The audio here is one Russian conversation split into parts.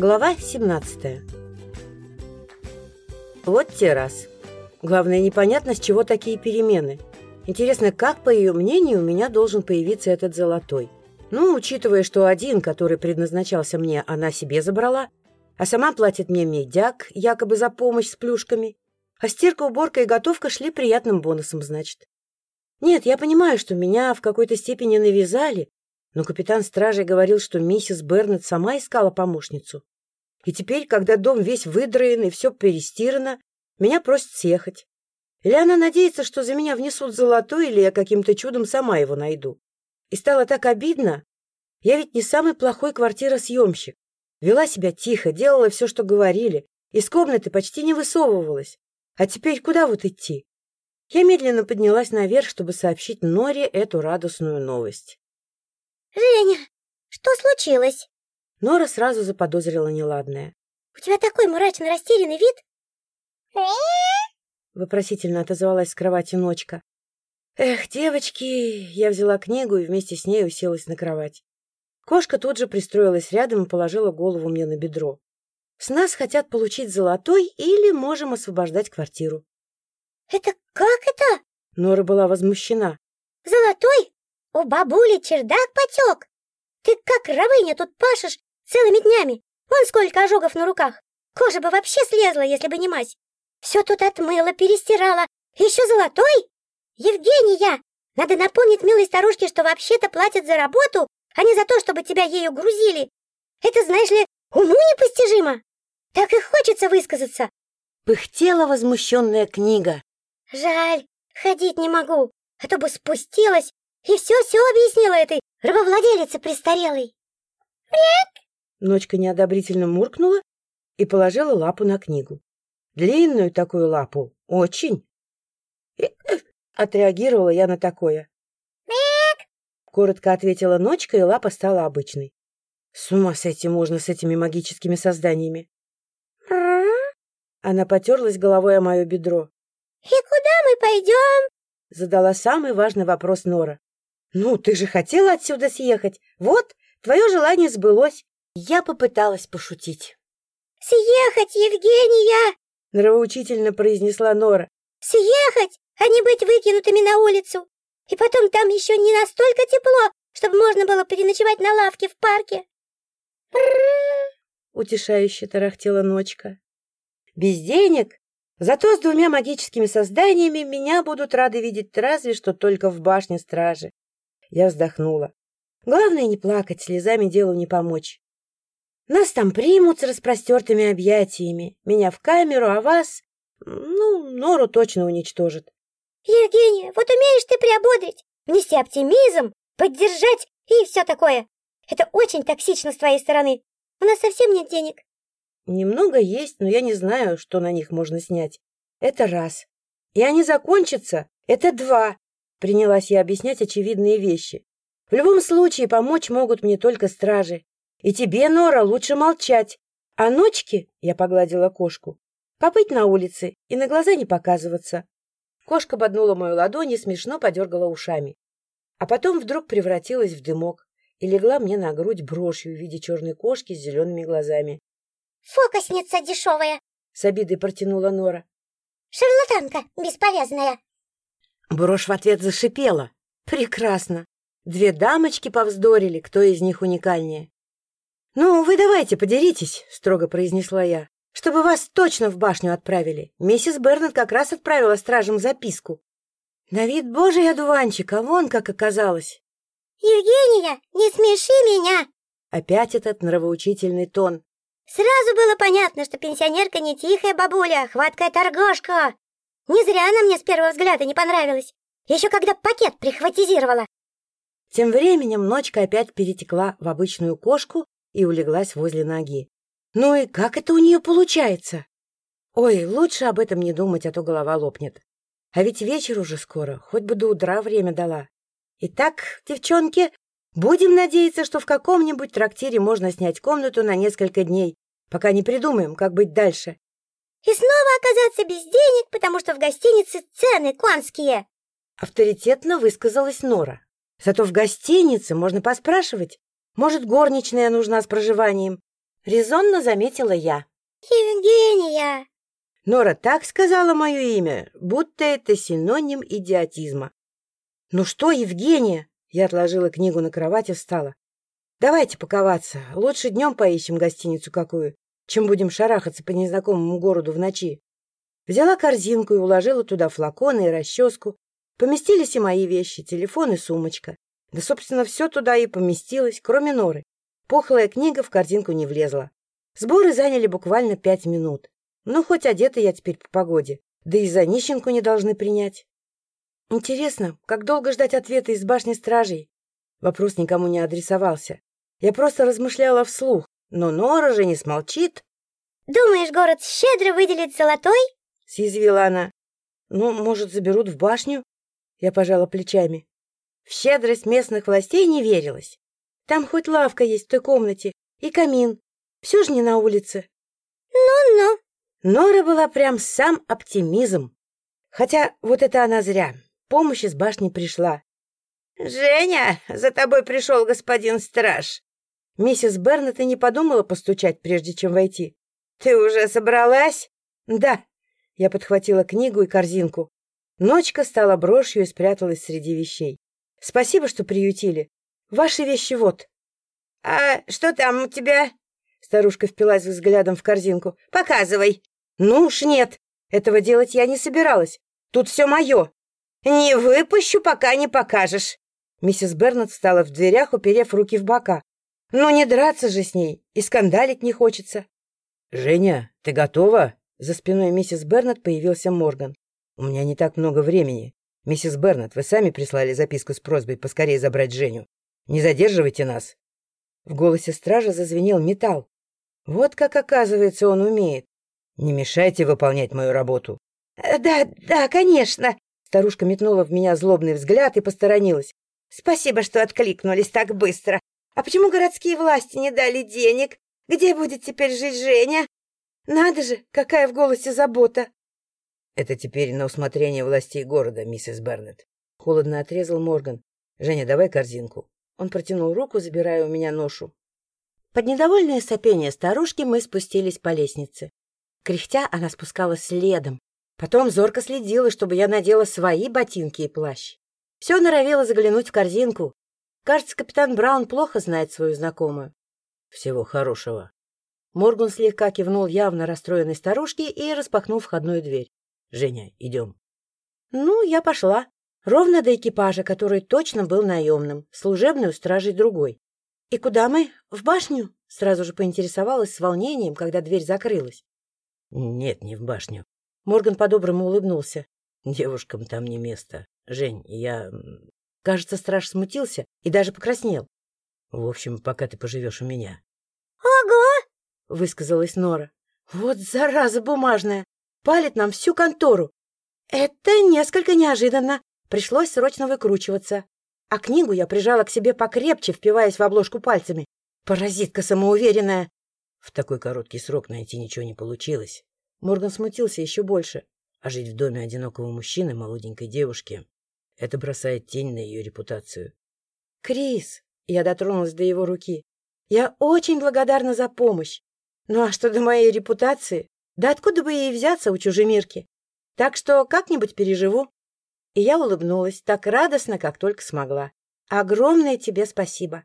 Глава 17 Вот те раз. Главное, непонятно, с чего такие перемены. Интересно, как, по ее мнению, у меня должен появиться этот золотой? Ну, учитывая, что один, который предназначался мне, она себе забрала, а сама платит мне медяк, якобы за помощь с плюшками, а стирка, уборка и готовка шли приятным бонусом, значит. Нет, я понимаю, что меня в какой-то степени навязали, но капитан стражей говорил, что миссис Бернет сама искала помощницу. И теперь, когда дом весь выдроен и все перестирано, меня просят съехать. Или она надеется, что за меня внесут золотой, или я каким-то чудом сама его найду. И стало так обидно. Я ведь не самый плохой квартиросъемщик. Вела себя тихо, делала все, что говорили. Из комнаты почти не высовывалась. А теперь куда вот идти? Я медленно поднялась наверх, чтобы сообщить Норе эту радостную новость. «Женя, что случилось?» Нора сразу заподозрила неладное. «У тебя такой мрачно растерянный вид!» Вопросительно отозвалась с кровати Ночка. «Эх, девочки!» Я взяла книгу и вместе с ней уселась на кровать. Кошка тут же пристроилась рядом и положила голову мне на бедро. «С нас хотят получить золотой или можем освобождать квартиру». «Это как это?» Нора была возмущена. «Золотой? У бабули чердак потек! Ты как рабыня тут пашешь целыми днями! Вон сколько ожогов на руках! Кожа бы вообще слезла, если бы не мазь! Все тут отмыла, перестирала! Еще золотой? Евгения! Надо напомнить милой старушке, что вообще-то платят за работу, а не за то, чтобы тебя ею грузили! Это, знаешь ли, уму непостижимо! Так и хочется высказаться!» Пыхтела возмущенная книга. Жаль, ходить не могу, а то бы спустилась и все-все объяснила этой рабовладелице престарелой. Брек! Ночка неодобрительно муркнула и положила лапу на книгу. Длинную такую лапу, очень. Э, отреагировала я на такое. Брек! Коротко ответила Ночка, и лапа стала обычной. С ума сойти можно с этими магическими созданиями. Она потерлась головой о мое бедро. «И куда мы пойдем?» Задала самый важный вопрос Нора. «Ну, ты же хотела отсюда съехать. Вот, твое желание сбылось». Я попыталась пошутить. «Съехать, Евгения!» — нравоучительно произнесла Нора. «Съехать, а не быть выкинутыми на улицу. И потом там еще не настолько тепло, чтобы можно было переночевать на лавке в парке». утешающе тарахтела Ночка. «Без денег Зато с двумя магическими созданиями меня будут рады видеть разве что только в башне стражи. Я вздохнула. Главное не плакать, слезами делу не помочь. Нас там примут с распростертыми объятиями. Меня в камеру, а вас... Ну, Нору точно уничтожат. Евгения, вот умеешь ты приободрить, внести оптимизм, поддержать и все такое. Это очень токсично с твоей стороны. У нас совсем нет денег. Немного есть, но я не знаю, что на них можно снять. Это раз. И они закончатся. Это два. Принялась я объяснять очевидные вещи. В любом случае помочь могут мне только стражи. И тебе, Нора, лучше молчать. А ночки, я погладила кошку, побыть на улице и на глаза не показываться. Кошка боднула мою ладонь и смешно подергала ушами. А потом вдруг превратилась в дымок и легла мне на грудь брошью в виде черной кошки с зелеными глазами. Фокусница дешевая, — с обидой протянула Нора. Шарлатанка бесполезная. Брошь в ответ зашипела. Прекрасно. Две дамочки повздорили, кто из них уникальнее. «Ну, вы давайте подеритесь», — строго произнесла я, «чтобы вас точно в башню отправили. Миссис Бернет как раз отправила стражам записку». На вид божий одуванчик, а вон как оказалось. «Евгения, не смеши меня!» Опять этот нравоучительный тон. Сразу было понятно, что пенсионерка не тихая бабуля, а хваткая торгашка. Не зря она мне с первого взгляда не понравилась. Еще когда пакет прихватизировала. Тем временем ночка опять перетекла в обычную кошку и улеглась возле ноги. Ну и как это у нее получается? Ой, лучше об этом не думать, а то голова лопнет. А ведь вечер уже скоро, хоть бы до утра время дала. Итак, девчонки, будем надеяться, что в каком-нибудь трактире можно снять комнату на несколько дней пока не придумаем, как быть дальше. И снова оказаться без денег, потому что в гостинице цены конские. Авторитетно высказалась Нора. Зато в гостинице можно поспрашивать. Может, горничная нужна с проживанием. — резонно заметила я. «Евгения!» Нора так сказала мое имя, будто это синоним идиотизма. «Ну что, Евгения?» Я отложила книгу на кровать и встала. «Давайте паковаться. Лучше днем поищем гостиницу какую, чем будем шарахаться по незнакомому городу в ночи». Взяла корзинку и уложила туда флаконы и расческу. Поместились и мои вещи, телефон и сумочка. Да, собственно, все туда и поместилось, кроме норы. Пухлая книга в корзинку не влезла. Сборы заняли буквально пять минут. Ну, хоть одета я теперь по погоде. Да и за нищенку не должны принять. Интересно, как долго ждать ответа из башни стражей? Вопрос никому не адресовался. Я просто размышляла вслух. Но Нора же не смолчит. «Думаешь, город щедро выделит золотой?» — съязвила она. «Ну, может, заберут в башню?» Я пожала плечами. В щедрость местных властей не верилось. Там хоть лавка есть в той комнате и камин. Все же не на улице. Ну-ну. Нора была прям сам оптимизм. Хотя вот это она зря. Помощь из башни пришла. «Женя, за тобой пришел господин страж». Миссис Бернет и не подумала постучать, прежде чем войти. «Ты уже собралась?» «Да». Я подхватила книгу и корзинку. Ночка стала брошью и спряталась среди вещей. «Спасибо, что приютили. Ваши вещи вот». «А что там у тебя?» Старушка впилась взглядом в корзинку. «Показывай». «Ну уж нет. Этого делать я не собиралась. Тут все мое». «Не выпущу, пока не покажешь». Миссис Бернет встала в дверях, уперев руки в бока. «Ну не драться же с ней, и скандалить не хочется». «Женя, ты готова?» За спиной миссис Бернет появился Морган. «У меня не так много времени. Миссис Бернет, вы сами прислали записку с просьбой поскорее забрать Женю. Не задерживайте нас». В голосе стража зазвенел металл. Вот как, оказывается, он умеет. Не мешайте выполнять мою работу. «Э, «Да, да, конечно!» Старушка метнула в меня злобный взгляд и посторонилась. «Спасибо, что откликнулись так быстро. А почему городские власти не дали денег? Где будет теперь жить Женя? Надо же, какая в голосе забота!» «Это теперь на усмотрение властей города, миссис Бернетт», — холодно отрезал Морган. «Женя, давай корзинку». Он протянул руку, забирая у меня ношу. Под недовольное сопение старушки мы спустились по лестнице. Кряхтя, она спускалась следом. Потом зорко следила, чтобы я надела свои ботинки и плащ. Все норовила заглянуть в корзинку. Кажется, капитан Браун плохо знает свою знакомую. Всего хорошего. Морган слегка кивнул явно расстроенной старушке и распахнул входную дверь. — Женя, идем. Ну, я пошла. Ровно до экипажа, который точно был наемным, служебный у стражей другой. «И куда мы? В башню?» Сразу же поинтересовалась с волнением, когда дверь закрылась. «Нет, не в башню». Морган по-доброму улыбнулся. «Девушкам там не место. Жень, я...» Кажется, страж смутился и даже покраснел. «В общем, пока ты поживешь у меня». «Ага!» — высказалась Нора. «Вот зараза бумажная! Палит нам всю контору! Это несколько неожиданно. Пришлось срочно выкручиваться а книгу я прижала к себе покрепче, впиваясь в обложку пальцами. Паразитка самоуверенная. В такой короткий срок найти ничего не получилось. Морган смутился еще больше. А жить в доме одинокого мужчины, молоденькой девушки, это бросает тень на ее репутацию. «Крис!» — я дотронулась до его руки. «Я очень благодарна за помощь. Ну а что до моей репутации? Да откуда бы ей взяться у чужемирки? Так что как-нибудь переживу. И я улыбнулась так радостно, как только смогла. Огромное тебе спасибо.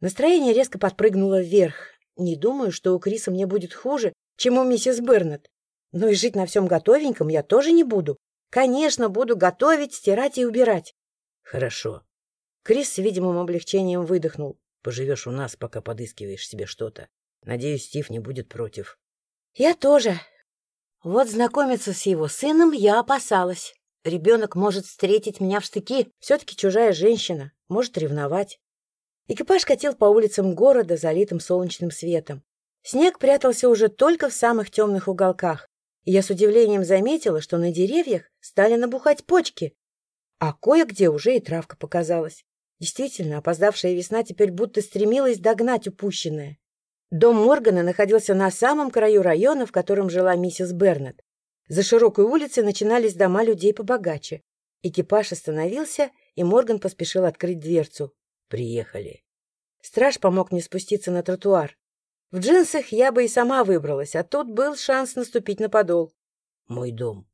Настроение резко подпрыгнуло вверх. Не думаю, что у Криса мне будет хуже, чем у миссис Бернет. Но и жить на всем готовеньком я тоже не буду. Конечно, буду готовить, стирать и убирать. Хорошо. Крис с видимым облегчением выдохнул. Поживешь у нас, пока подыскиваешь себе что-то. Надеюсь, Стив не будет против. Я тоже. Вот знакомиться с его сыном я опасалась. Ребенок может встретить меня в штыки. Все-таки чужая женщина. Может ревновать. Экипаж катил по улицам города, залитым солнечным светом. Снег прятался уже только в самых темных уголках. И я с удивлением заметила, что на деревьях стали набухать почки. А кое-где уже и травка показалась. Действительно, опоздавшая весна теперь будто стремилась догнать упущенное. Дом Моргана находился на самом краю района, в котором жила миссис Бернет. За широкой улицей начинались дома людей побогаче. Экипаж остановился, и Морган поспешил открыть дверцу. «Приехали». Страж помог мне спуститься на тротуар. В джинсах я бы и сама выбралась, а тут был шанс наступить на подол. Мой дом.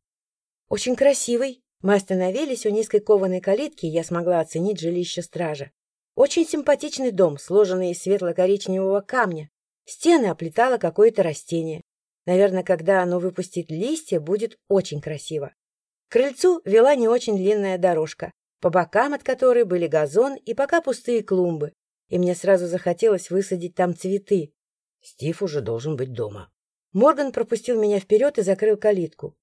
Очень красивый. Мы остановились у низкой кованой калитки, и я смогла оценить жилище стража. Очень симпатичный дом, сложенный из светло-коричневого камня. Стены оплетало какое-то растение. Наверное, когда оно выпустит листья, будет очень красиво. К крыльцу вела не очень длинная дорожка, по бокам от которой были газон и пока пустые клумбы. И мне сразу захотелось высадить там цветы. Стив уже должен быть дома. Морган пропустил меня вперед и закрыл калитку.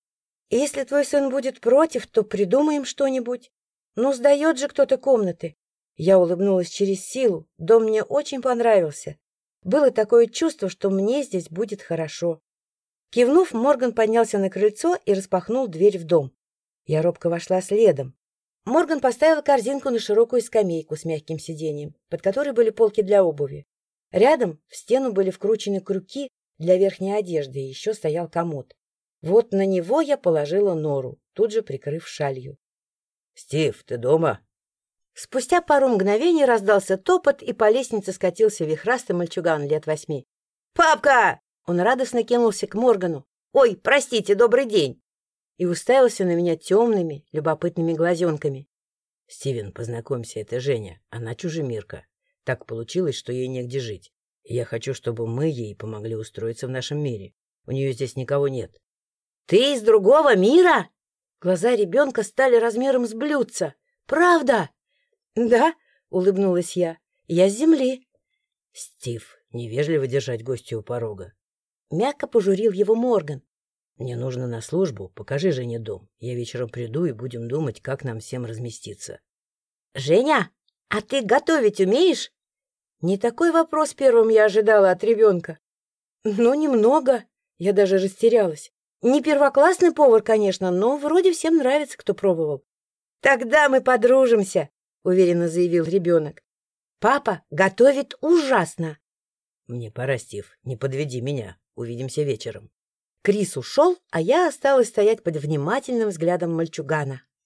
«Если твой сын будет против, то придумаем что-нибудь. Ну, сдает же кто-то комнаты. Я улыбнулась через силу. Дом мне очень понравился. Было такое чувство, что мне здесь будет хорошо. Кивнув, Морган поднялся на крыльцо и распахнул дверь в дом. Я робко вошла следом. Морган поставил корзинку на широкую скамейку с мягким сиденьем, под которой были полки для обуви. Рядом в стену были вкручены крюки для верхней одежды, и еще стоял комод. Вот на него я положила нору, тут же прикрыв шалью. — Стив, ты дома? Спустя пару мгновений раздался топот, и по лестнице скатился вихрастый мальчуган лет восьми. «Папка!» Он радостно кинулся к Моргану. «Ой, простите, добрый день!» И уставился на меня темными, любопытными глазенками. «Стивен, познакомься, это Женя. Она чужемирка. Так получилось, что ей негде жить. И я хочу, чтобы мы ей помогли устроиться в нашем мире. У нее здесь никого нет». «Ты из другого мира?» Глаза ребенка стали размером с блюдца. «Правда?» «Да», — улыбнулась я, — «я с земли». «Стив, невежливо держать гостя у порога». Мягко пожурил его Морган. «Мне нужно на службу, покажи Жене дом. Я вечером приду и будем думать, как нам всем разместиться». «Женя, а ты готовить умеешь?» Не такой вопрос первым я ожидала от ребенка. «Ну, немного». Я даже растерялась. Не первоклассный повар, конечно, но вроде всем нравится, кто пробовал. «Тогда мы подружимся», уверенно заявил ребенок. Папа готовит ужасно. Мне пора, Стив, не подведи меня. Увидимся вечером. Крис ушел, а я осталась стоять под внимательным взглядом мальчугана.